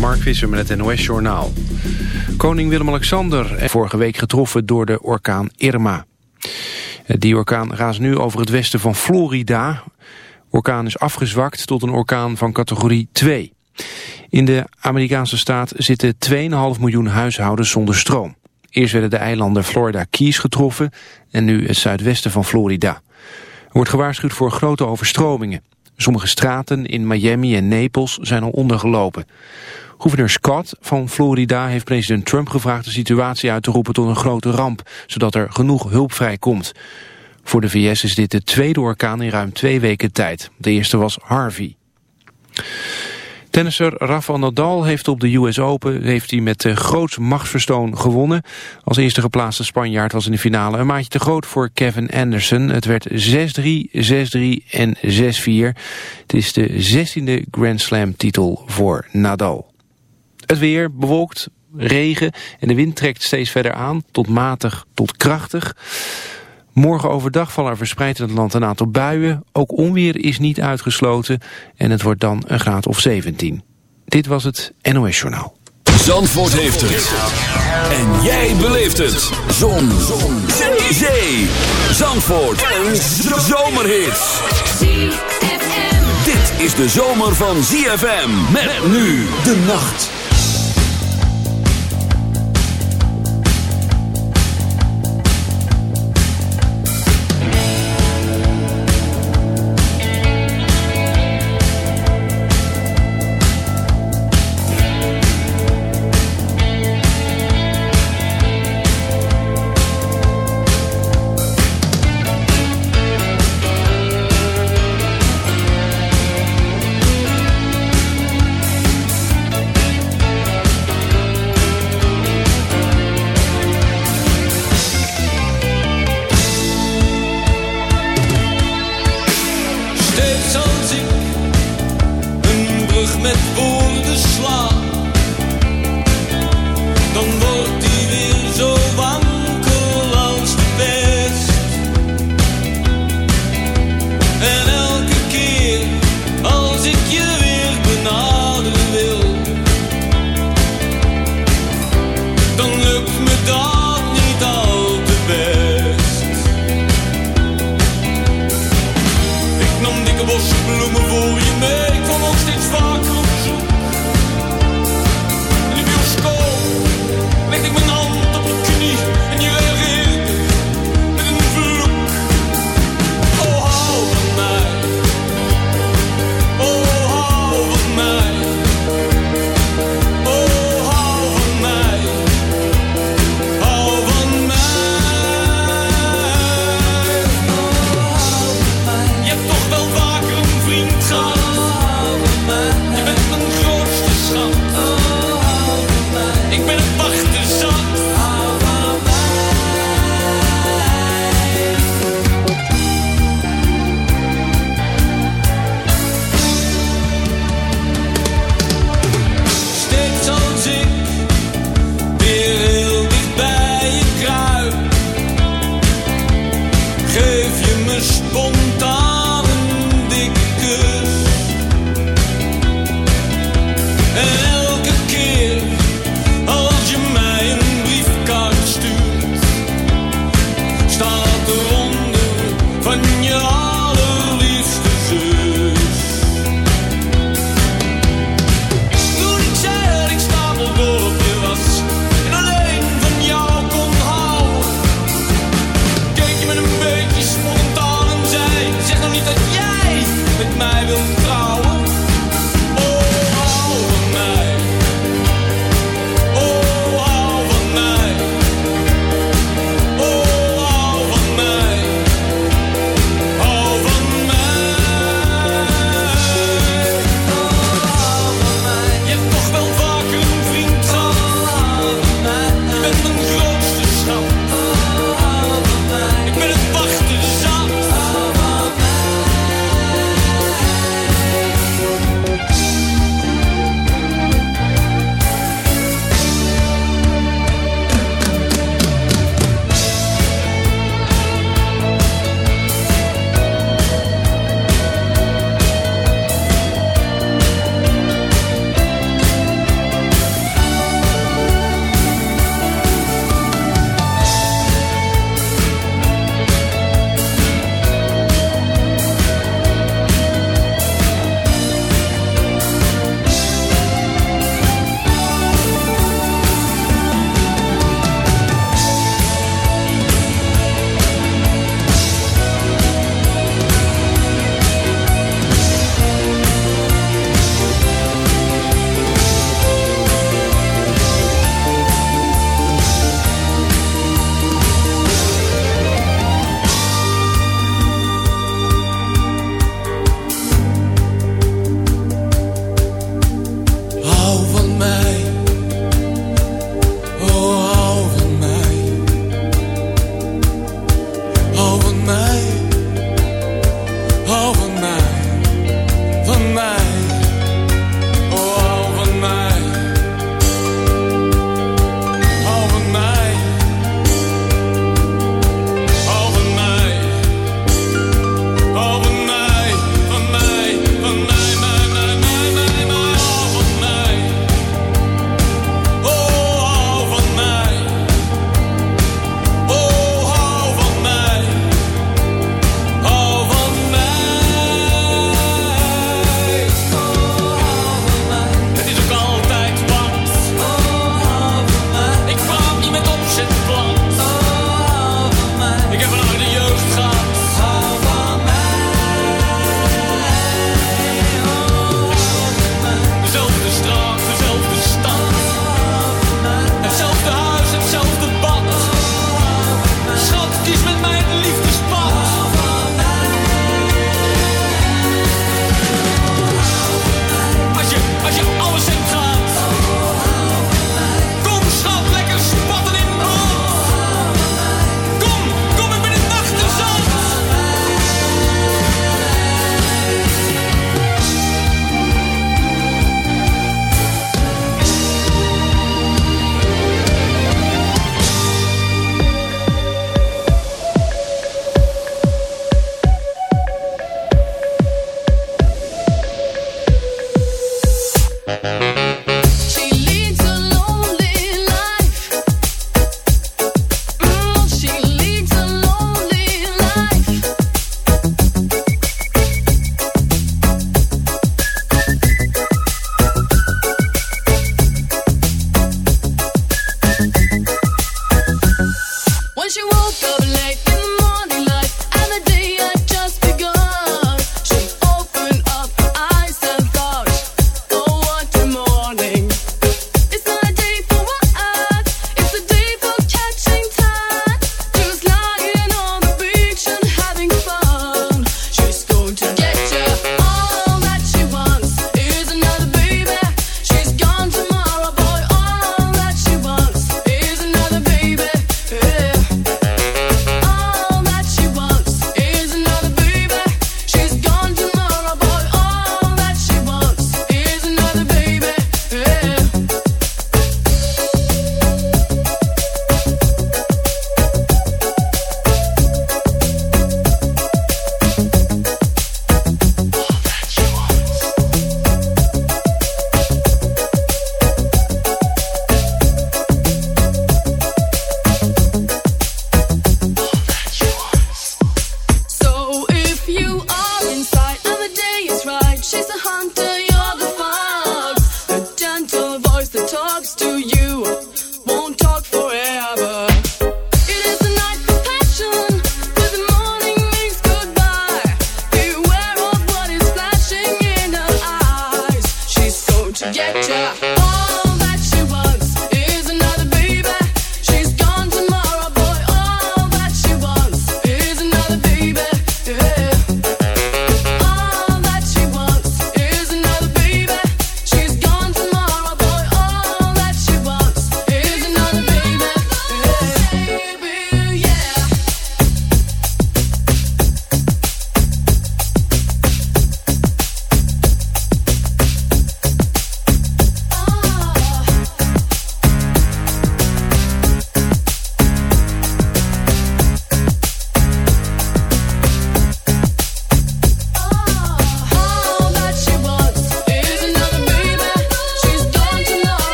Mark Visser met het NOS Journaal. Koning Willem-Alexander vorige week getroffen door de orkaan Irma. Die orkaan raast nu over het westen van Florida. orkaan is afgezwakt tot een orkaan van categorie 2. In de Amerikaanse staat zitten 2,5 miljoen huishoudens zonder stroom. Eerst werden de eilanden Florida Keys getroffen en nu het zuidwesten van Florida. Er wordt gewaarschuwd voor grote overstromingen. Sommige straten in Miami en Naples zijn al ondergelopen. Gouverneur Scott van Florida heeft president Trump gevraagd de situatie uit te roepen tot een grote ramp, zodat er genoeg hulp vrijkomt. Voor de VS is dit de tweede orkaan in ruim twee weken tijd. De eerste was Harvey. Tennisser Rafael Nadal heeft op de US Open heeft hij met groot machtsverstoon gewonnen. Als eerste geplaatste Spanjaard was in de finale een maatje te groot voor Kevin Anderson. Het werd 6-3, 6-3 en 6-4. Het is de 16e Grand Slam titel voor Nadal. Het weer bewolkt, regen en de wind trekt steeds verder aan tot matig tot krachtig. Morgen overdag vallen er verspreid in het land een aantal buien. Ook onweer is niet uitgesloten en het wordt dan een graad of 17. Dit was het NOS Journaal. Zandvoort heeft het. En jij beleeft het. Zon. Zon. Zee. Zandvoort. Een zomerhit. Dit is de zomer van ZFM. Met nu de nacht.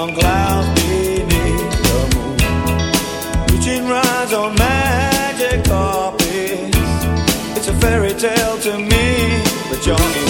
on clouds beneath the moon. Reaching on magic carpets. It's a fairy tale to me, but Johnny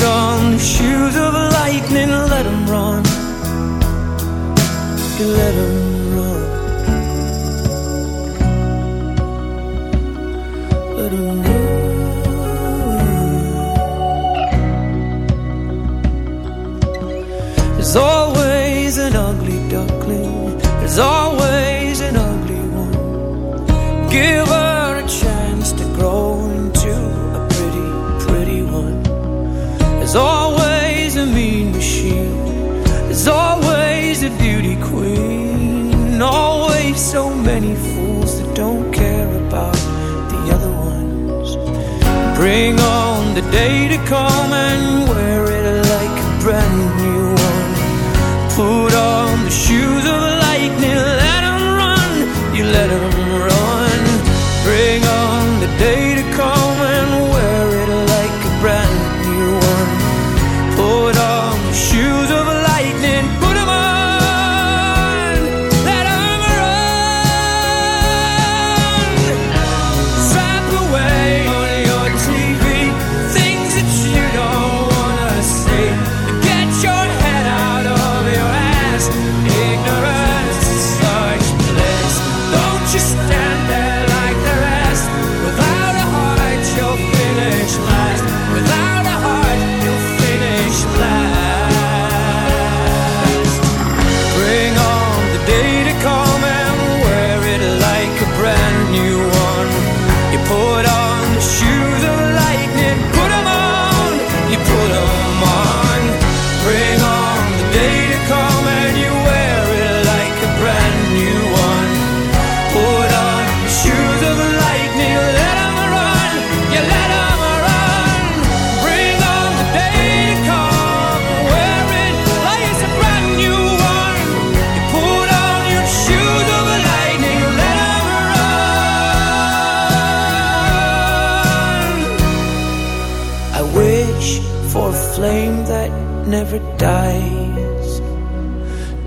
shoes of lightning, let 'em run. Let 'em the day to come and